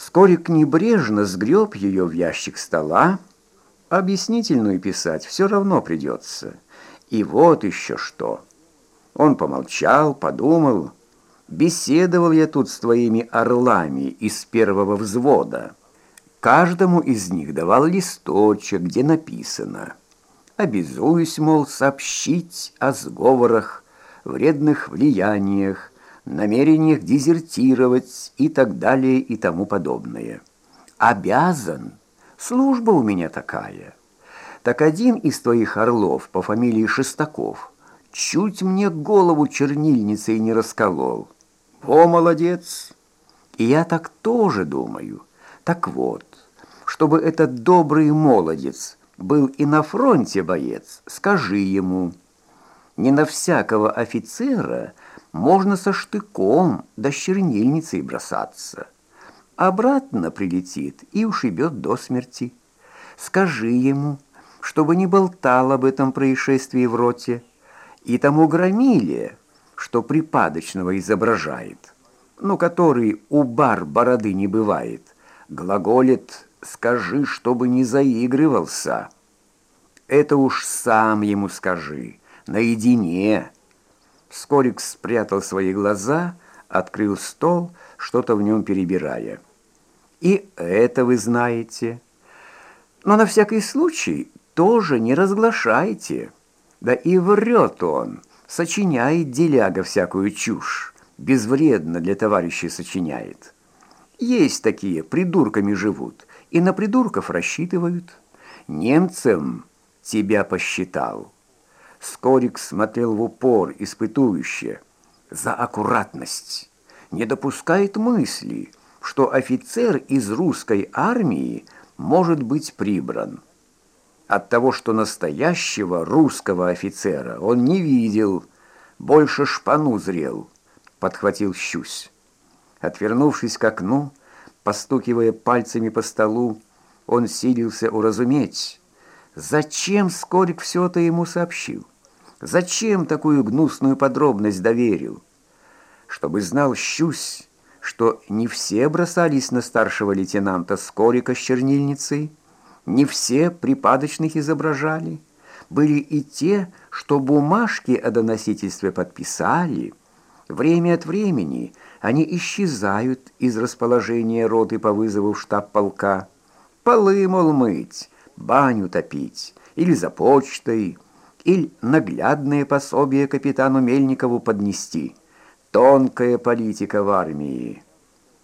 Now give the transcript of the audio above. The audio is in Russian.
Скорик небрежно сгреб ее в ящик стола. Объяснительную писать все равно придется. И вот еще что. Он помолчал, подумал. Беседовал я тут с твоими орлами из первого взвода. Каждому из них давал листочек, где написано «Обязуюсь, мол, сообщить о сговорах, вредных влияниях, намерениях дезертировать и так далее и тому подобное. Обязан. Служба у меня такая. Так один из твоих орлов по фамилии Шестаков чуть мне голову чернильницей не расколол. О, молодец! И я так тоже думаю. Так вот, чтобы этот добрый молодец был и на фронте боец, скажи ему. Не на всякого офицера можно со штыком да чернильницей бросаться. Обратно прилетит и ушибет до смерти. Скажи ему, чтобы не болтал об этом происшествии в роте, и тому громиле, что припадочного изображает, но который у бар бороды не бывает, глаголит «скажи, чтобы не заигрывался». Это уж сам ему скажи, наедине, Скорик спрятал свои глаза, открыл стол, что-то в нем перебирая. «И это вы знаете. Но на всякий случай тоже не разглашайте. Да и врет он, сочиняет деляга всякую чушь, безвредно для товарищей сочиняет. Есть такие, придурками живут, и на придурков рассчитывают. Немцам тебя посчитал». Скорик смотрел в упор, испытующе, за аккуратность. Не допускает мысли, что офицер из русской армии может быть прибран. От того, что настоящего русского офицера он не видел, больше шпану зрел, подхватил щусь. Отвернувшись к окну, постукивая пальцами по столу, он силился уразуметь, зачем Скорик все это ему сообщил. Зачем такую гнусную подробность доверил? Чтобы знал Щусь, что не все бросались на старшего лейтенанта Скорика с чернильницей, не все припадочных изображали, были и те, что бумажки о доносительстве подписали. Время от времени они исчезают из расположения роты по вызову в штаб полка. Полы, мол, мыть, баню топить или за почтой – или наглядное пособие капитану Мельникову поднести. Тонкая политика в армии.